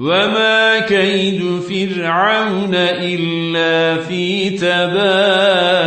وما كيد فرعون إلا في تباب